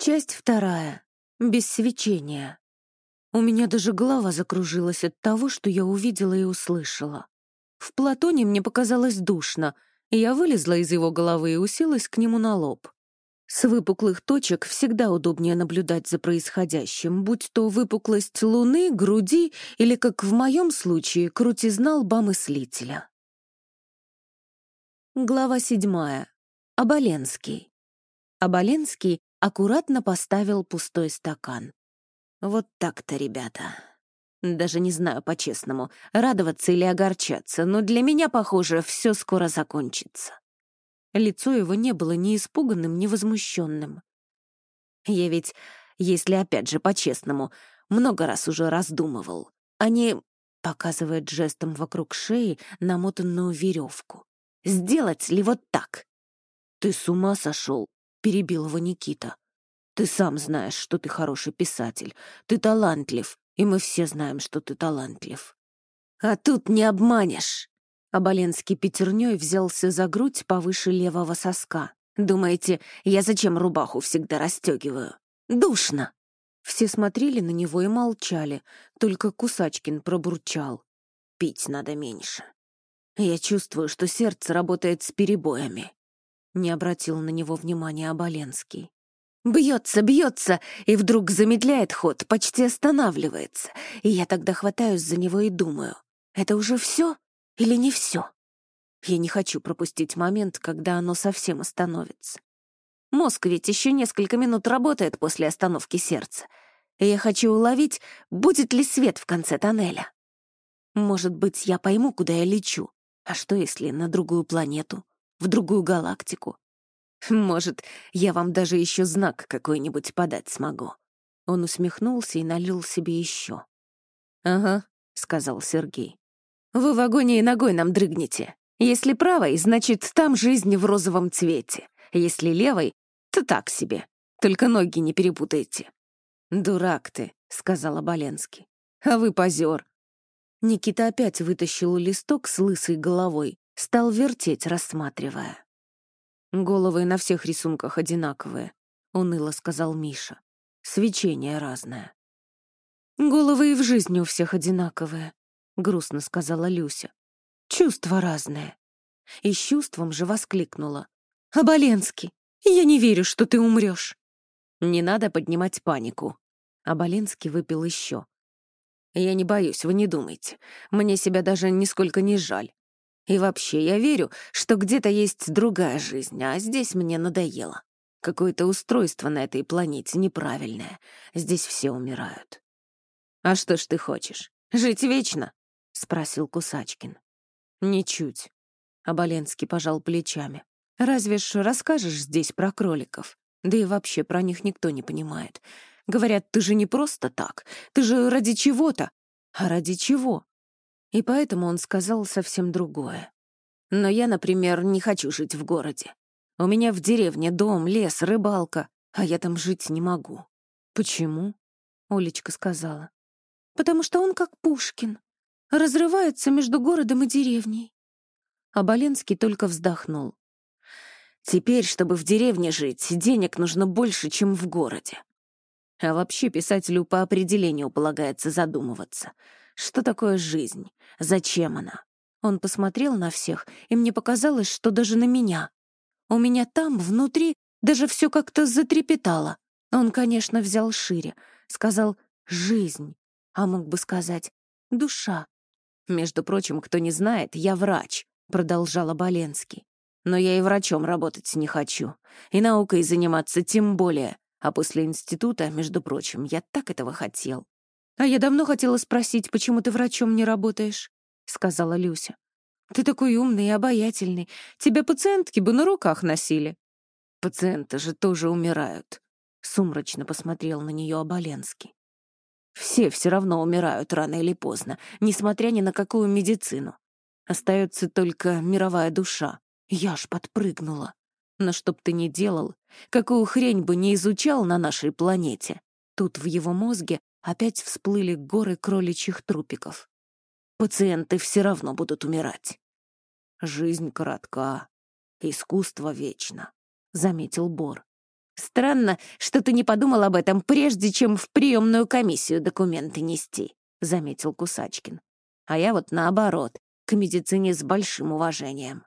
Часть вторая. Без свечения. У меня даже голова закружилась от того, что я увидела и услышала. В Платоне мне показалось душно, и я вылезла из его головы и уселась к нему на лоб. С выпуклых точек всегда удобнее наблюдать за происходящим, будь то выпуклость луны, груди или, как в моем случае, крутизна лба мыслителя. Глава седьмая. Оболенский. Оболенский аккуратно поставил пустой стакан. Вот так-то, ребята. Даже не знаю по-честному, радоваться или огорчаться, но для меня, похоже, все скоро закончится. Лицо его не было ни испуганным, ни возмущенным. Я ведь, если опять же по-честному, много раз уже раздумывал. Они, показывает жестом вокруг шеи, намотанную веревку. Сделать ли вот так? «Ты с ума сошел?» — перебил его Никита. «Ты сам знаешь, что ты хороший писатель. Ты талантлив, и мы все знаем, что ты талантлив». «А тут не обманешь!» Оболенский пятерней взялся за грудь повыше левого соска. «Думаете, я зачем рубаху всегда расстегиваю? Душно!» Все смотрели на него и молчали, только Кусачкин пробурчал. «Пить надо меньше. Я чувствую, что сердце работает с перебоями». Не обратил на него внимания Оболенский. Бьется, бьется, и вдруг замедляет ход, почти останавливается. И я тогда хватаюсь за него и думаю, это уже все? Или не все? Я не хочу пропустить момент, когда оно совсем остановится. Мозг ведь еще несколько минут работает после остановки сердца. И я хочу уловить, будет ли свет в конце тоннеля. Может быть, я пойму, куда я лечу. А что, если на другую планету, в другую галактику? Может, я вам даже еще знак какой-нибудь подать смогу. Он усмехнулся и налил себе еще. «Ага», — сказал Сергей. Вы в агонии ногой нам дрыгнете. Если правой, значит, там жизнь в розовом цвете. Если левой, то так себе. Только ноги не перепутайте. «Дурак ты», — сказал Оболенский. «А вы позер». Никита опять вытащил листок с лысой головой, стал вертеть, рассматривая. «Головы на всех рисунках одинаковые», — уныло сказал Миша. «Свечение разное». «Головы и в жизни у всех одинаковые», грустно сказала Люся. Чувства разные. И с чувством же воскликнула. «Оболенский, я не верю, что ты умрешь. «Не надо поднимать панику». Оболенский выпил еще. «Я не боюсь, вы не думайте. Мне себя даже нисколько не жаль. И вообще, я верю, что где-то есть другая жизнь, а здесь мне надоело. Какое-то устройство на этой планете неправильное. Здесь все умирают. А что ж ты хочешь? Жить вечно? — спросил Кусачкин. «Ничуть», — Оболенский пожал плечами. «Разве ж расскажешь здесь про кроликов? Да и вообще про них никто не понимает. Говорят, ты же не просто так, ты же ради чего-то. А ради чего?» И поэтому он сказал совсем другое. «Но я, например, не хочу жить в городе. У меня в деревне дом, лес, рыбалка, а я там жить не могу». «Почему?» — Олечка сказала. «Потому что он как Пушкин разрывается между городом и деревней. А Боленский только вздохнул. Теперь, чтобы в деревне жить, денег нужно больше, чем в городе. А вообще писателю по определению полагается задумываться. Что такое жизнь? Зачем она? Он посмотрел на всех, и мне показалось, что даже на меня. У меня там, внутри, даже все как-то затрепетало. Он, конечно, взял шире, сказал «жизнь», а мог бы сказать «душа». «Между прочим, кто не знает, я врач», — продолжала Боленский. «Но я и врачом работать не хочу. И наукой заниматься тем более. А после института, между прочим, я так этого хотел». «А я давно хотела спросить, почему ты врачом не работаешь?» — сказала Люся. «Ты такой умный и обаятельный. Тебя пациентки бы на руках носили». «Пациенты же тоже умирают», — сумрачно посмотрел на нее Оболенский. Все все равно умирают рано или поздно, несмотря ни на какую медицину. Остается только мировая душа. Я ж подпрыгнула. Но чтоб ты ни делал, какую хрень бы не изучал на нашей планете, тут в его мозге опять всплыли горы кроличьих трупиков. Пациенты все равно будут умирать. Жизнь коротка, искусство вечно, — заметил Бор. Странно, что ты не подумал об этом, прежде чем в приемную комиссию документы нести», — заметил Кусачкин. «А я вот наоборот, к медицине с большим уважением».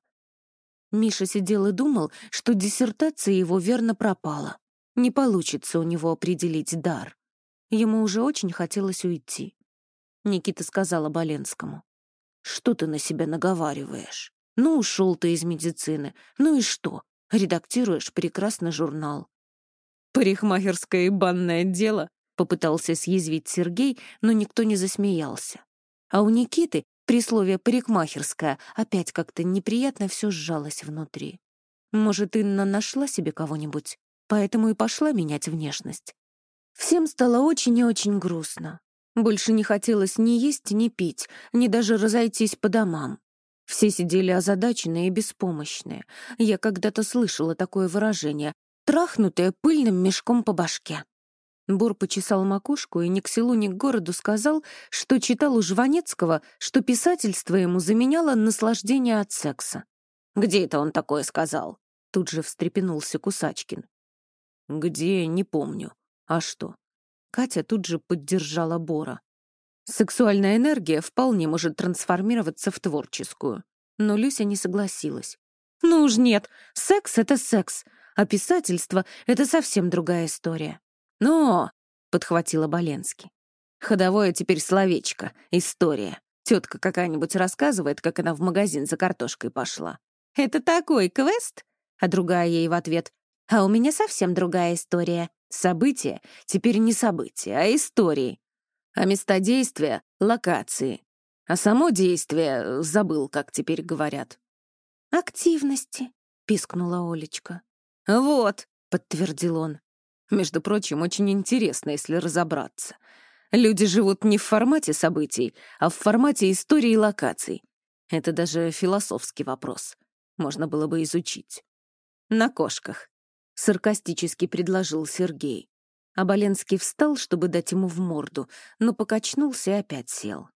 Миша сидел и думал, что диссертация его верно пропала. Не получится у него определить дар. Ему уже очень хотелось уйти. Никита сказала Боленскому. «Что ты на себя наговариваешь? Ну, ушел ты из медицины. Ну и что? Редактируешь прекрасный журнал. «Парикмахерское и банное дело», — попытался съязвить Сергей, но никто не засмеялся. А у Никиты при слове «парикмахерская» опять как-то неприятно все сжалось внутри. Может, Инна нашла себе кого-нибудь, поэтому и пошла менять внешность. Всем стало очень и очень грустно. Больше не хотелось ни есть, ни пить, ни даже разойтись по домам. Все сидели озадаченные и беспомощные. Я когда-то слышала такое выражение трахнутая пыльным мешком по башке. Бор почесал макушку и ни к селу, ни к городу сказал, что читал у Жванецкого, что писательство ему заменяло наслаждение от секса. «Где это он такое сказал?» Тут же встрепенулся Кусачкин. «Где, не помню. А что?» Катя тут же поддержала Бора. Сексуальная энергия вполне может трансформироваться в творческую. Но Люся не согласилась. «Ну уж нет, секс — это секс а писательство — это совсем другая история. «Но!» — подхватила Боленский. «Ходовое теперь словечко, история. Тетка какая-нибудь рассказывает, как она в магазин за картошкой пошла. «Это такой квест?» А другая ей в ответ. «А у меня совсем другая история. События теперь не события, а истории. А места действия — локации. А само действие забыл, как теперь говорят». «Активности», — пискнула Олечка. «Вот», — подтвердил он. «Между прочим, очень интересно, если разобраться. Люди живут не в формате событий, а в формате истории и локаций. Это даже философский вопрос. Можно было бы изучить. На кошках», — саркастически предложил Сергей. Аболенский встал, чтобы дать ему в морду, но покачнулся и опять сел.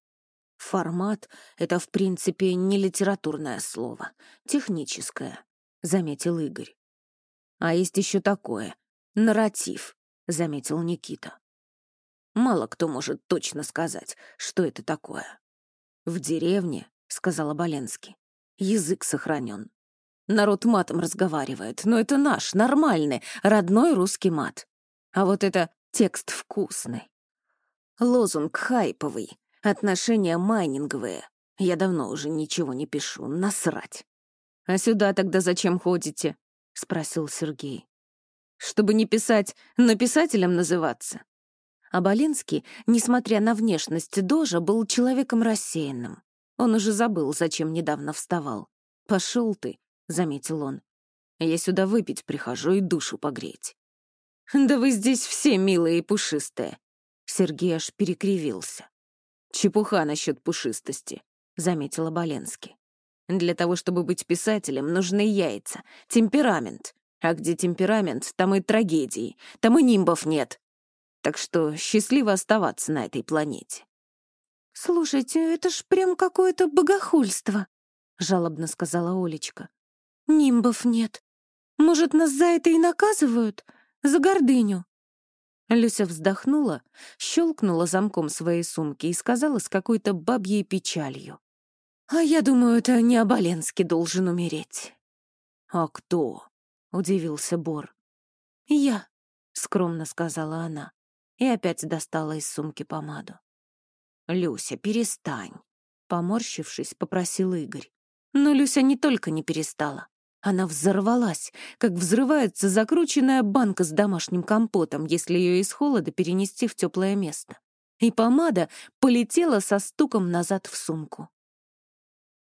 «Формат — это, в принципе, не литературное слово, техническое», — заметил Игорь. А есть еще такое — нарратив, — заметил Никита. Мало кто может точно сказать, что это такое. В деревне, — сказал Оболенский, — язык сохранен. Народ матом разговаривает, но это наш, нормальный, родной русский мат. А вот это текст вкусный. Лозунг хайповый, отношения майнинговые. Я давно уже ничего не пишу, насрать. А сюда тогда зачем ходите? — спросил Сергей. «Чтобы не писать, но писателем называться». Болинский, несмотря на внешность Дожа, был человеком рассеянным. Он уже забыл, зачем недавно вставал. «Пошел ты», — заметил он. «Я сюда выпить прихожу и душу погреть». «Да вы здесь все милые и пушистые». Сергей аж перекривился. «Чепуха насчет пушистости», — заметила Боленский. Для того, чтобы быть писателем, нужны яйца, темперамент. А где темперамент, там и трагедии, там и нимбов нет. Так что счастливо оставаться на этой планете. «Слушайте, это ж прям какое-то богохульство», — жалобно сказала Олечка. «Нимбов нет. Может, нас за это и наказывают? За гордыню?» Люся вздохнула, щелкнула замком своей сумки и сказала с какой-то бабьей печалью. А я думаю, это не Оболенский должен умереть. А кто? Удивился Бор. Я, скромно сказала она и опять достала из сумки помаду. Люся, перестань. Поморщившись, попросил Игорь. Но Люся не только не перестала. Она взорвалась, как взрывается закрученная банка с домашним компотом, если ее из холода перенести в теплое место. И помада полетела со стуком назад в сумку.